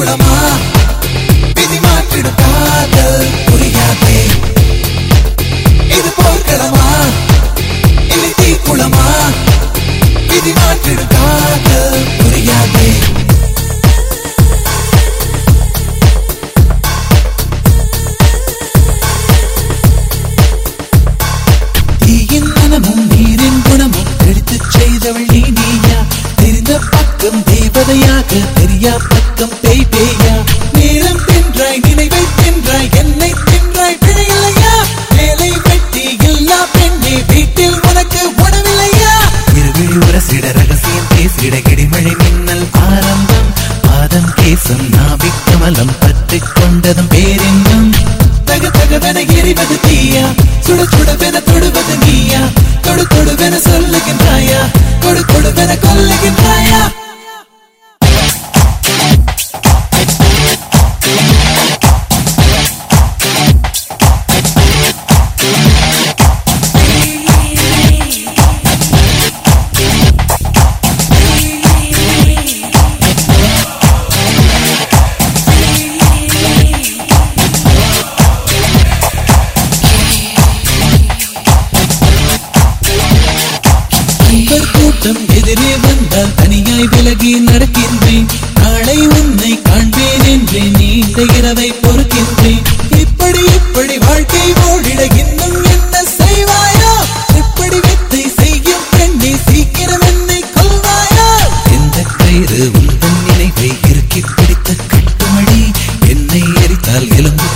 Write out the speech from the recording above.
குளமா விதி மாற்றிடும் காதல் புரியாதே. இது போர்க்களமா? இல்லை தீ குளமா விதி மாற்றிடும் காதல் புரியாதே. தீயின் மனமும் நீரின் குணமும் எடுத்துச் செய்தவள் நீ நீயா? தெரிந்த பக்கம் தேவதையாக தெரியா பக்கம் ரகசியம் பேசிட இடிமழை மின்னல் ஆரம்பம். பாதம் கேசம் நாபிக் கமலம் பற்றிக் கொண்டதும் பேரின்பம். தக தகவென எரிவது தீயா? சுட சுடவென தொடுவது நீயா? எதிரே வந்தால் தனியாய் விலகி நடக்கின்றேன். நாளை உன்னை காண்பேன் என்றே நீண்ட இரவை பொறுக்கின்றேன். இப்படி இப்படி வாழ்க்கை ஓடிட இன்னும் என்ன செய்வாயா? இப்படி வித்தை செய்யும் பெண்ணை சீக்கிரம் என்னை கொள்வாயா எந்த கயிறு உந்தன் நினைவை இறுக்கி பிடித்த கட்டுமடி. என்னை எரித்தால் எலும்பு